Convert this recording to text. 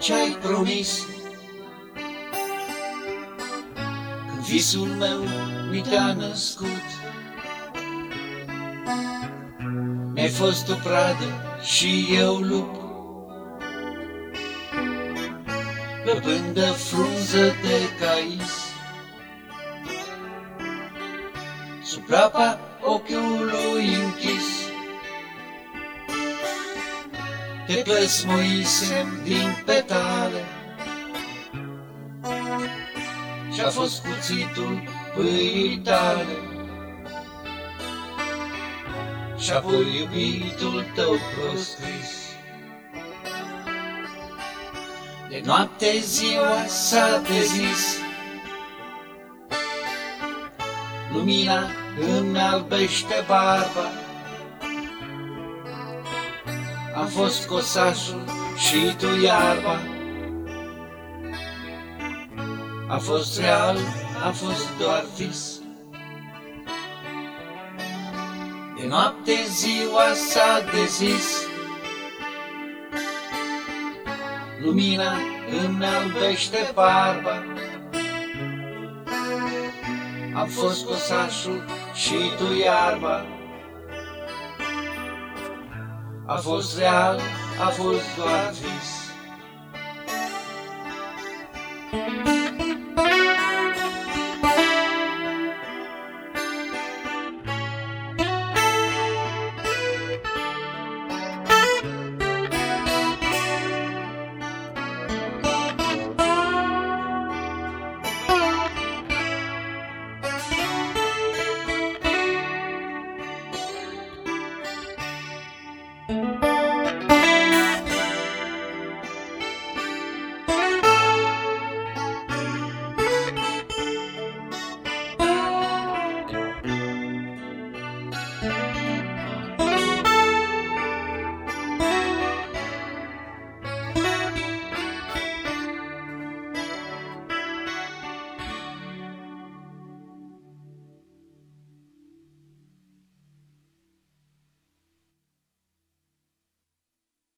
ce-ai promis. Când visul meu mi te-a născut, Mi-ai fost o pradă și eu lup, Pe pândă frunză de cais. Sub rapa ochiului închis, te plăsmuisem din petale. Și-a fost cuțitul pâinii tale. Și apoi iubitul tău proscris. De noapte ziua s-a dezis Lumina îmi albește barba am fost cosașul și tu iarba. A fost real, a fost doar vis. De noapte ziua s-a dezis. Lumina îmi albește barba. Am fost cosașul și tu iarba. A fost real, a fost doar vis. thank you